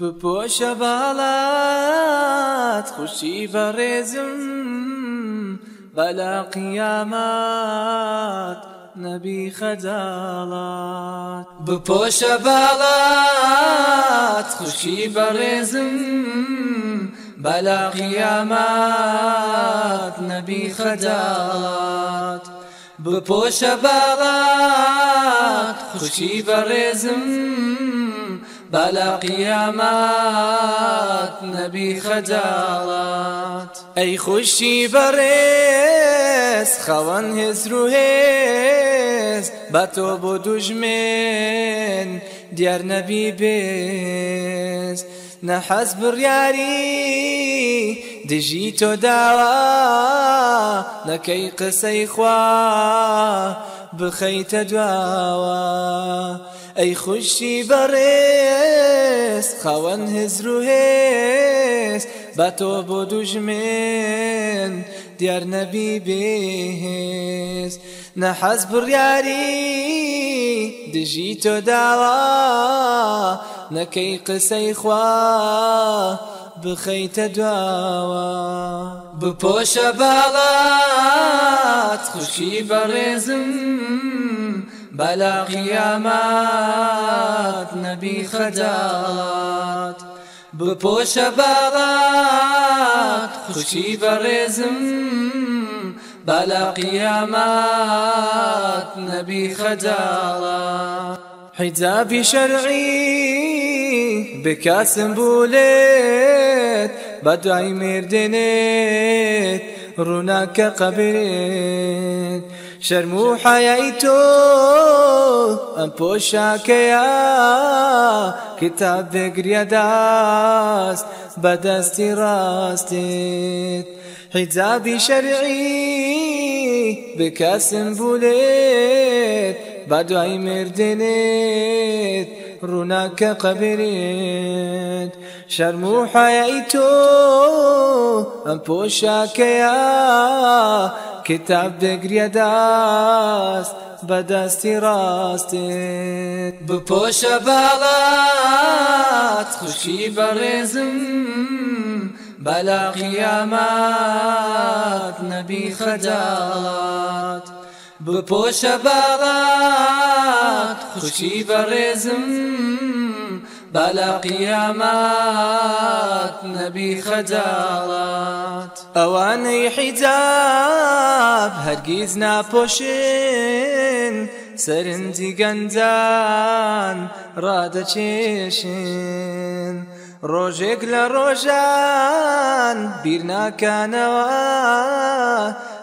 بپوش بالات خوشی برزم بلا قیامات نبی خدالات بپوش بالات خوشی برزم بلا قیامات نبی خدالات بپوش بالات خوشی برزم بەلا قیامات نەبی خەجاڵات ئەی خوشی بەڕێز خەوەن هێزر و هێز بە تۆ بۆ دوژمێن دیار نەبی بێز نەحەز بڕیاری دژی تۆ داوا نەکەی قسەی خوا بخەیتە دواوە. ئەی خوشی بەڕێز خاوەن هزر و هێز بە تۆ بۆ دوژمێن دیار نەبی بێهێز نەحەز بڕیاری دژی تۆ داوا نەکەی قسەی خوا بخەیتە دواوە بپۆشە باڵات خوشی بەڕێزم بلا قیامات نبی خدات بپوش بارات خوشی برزم بلا قیامات نبی خدات حجابي شرعي بكاسم بوليت بدعي ميردنيت هناك قبرك شرمو حياته ام پوشاك يا كتاب بگريا داست بدستي راستت حجابي شرعي بكاسم بوليت بعد اي مردنيت روناك قبريت شرمو حيايتو ام پوشاك يا كتاب بگريا داست بداستي راستي بپوش بالات خشي برزم بلا قيامات نبي خجالات بپۆشە باڵات خوشی بەڕێزم بەلاقیامات نەبی خەجاڵات ئەوانەی حیجاب هەرگیز ناپۆشن سەرنجی گەنجان ڕادەچێشن ڕۆژێک لە ڕۆژان بیرناکانەوە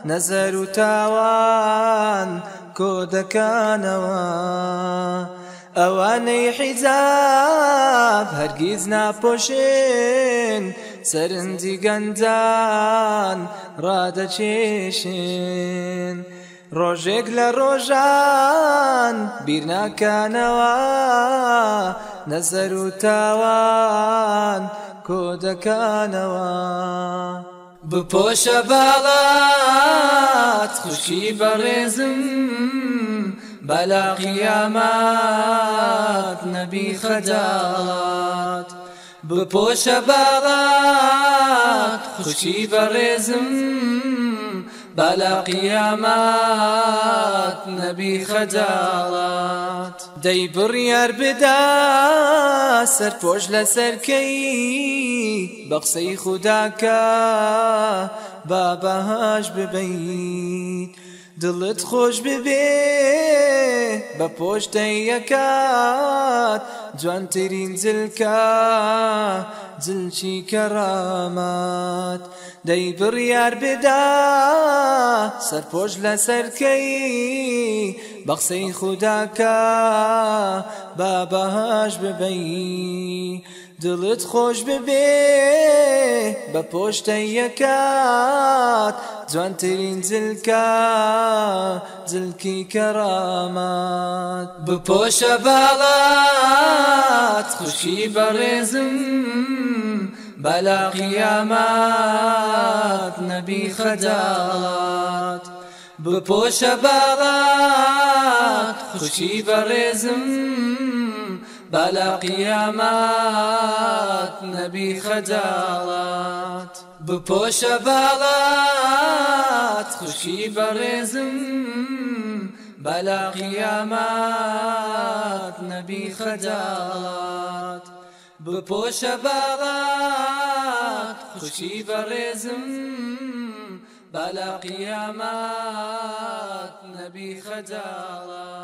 نەزەر و تاوان کۆ دەکانەوە ئەوانەی حیزاب هەرگیز ناپۆشێن سەرنجی گەنجان ڕادەچێشن ڕۆژێک لە ڕۆژان بیرناکانەوە نەزەر و تاوان کۆ دەکانەوە بپۆشە باڵان سات خوشی بەڕێزم بەلا قیامات نەبی خەجات بپۆشە باغات خوشی بەڕێزم بەلا قیامات نەبی خەجاڵات دەی بڕیار بدا سەرپۆش لەسەرکەی بە قسەی خودداکە با بەهاش ببیت دڵت خۆش ببێ بە پۆشتەی یەکات جوانترین جلکە جلچی کەڕامات دەی بڕیار بدا سەرپۆش لەسەرکەی بەخسەی خودداکە با بەهاش ببیت دلت خوش ببێ بە پۆشتە یەکات جوانترین جلکە جلکی کەرامات بپۆشە باڵات خوشی بەڕێزم بلا قیامات نەبی خەجات بپۆشە باڵات خوشی بەڕێزم بلا قيامات نبي خجالات بپوش بالات خوشي برزم بلا قيامات نبي خجالات بپوش بالات خوشي برزم بلا قيامات نبي خجالات